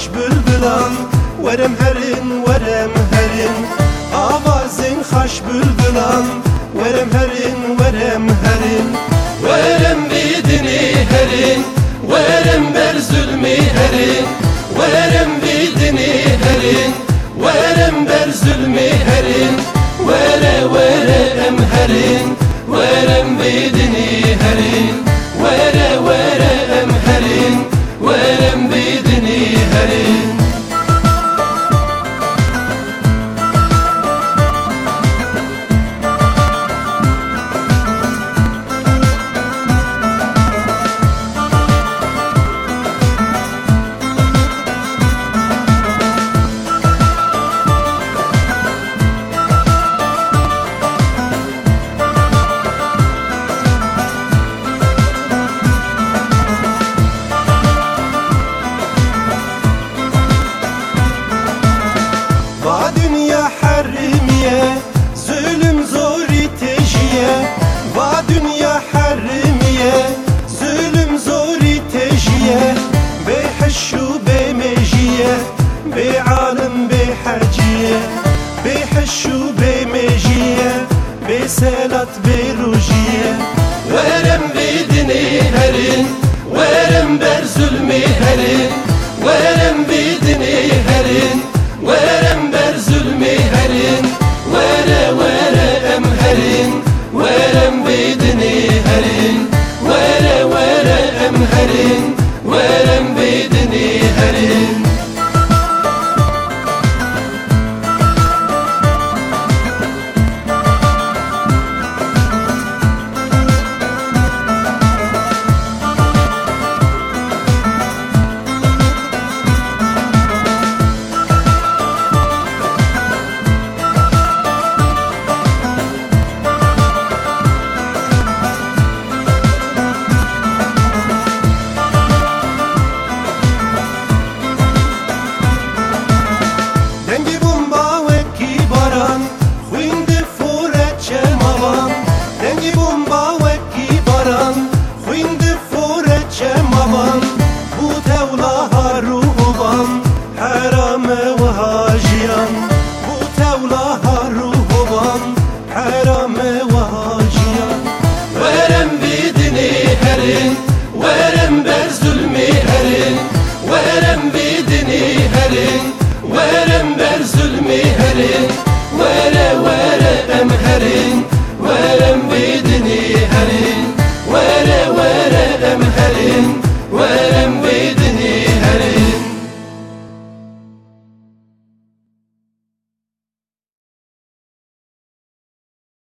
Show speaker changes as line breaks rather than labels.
Hoş bülbülan Verem herin verem herin. Avazın hoş bülbülan Verem herin verem herin.
Verem vidini herin Verem ber zulmi herin. Verem vidini herin Verem ber zulmi herin. Vere vere em herin Verem vidini
بيا بحش وبمجيا بسلط بروجيا ورم بدني هرن ورم برزل
المهرن حرام وهاجيان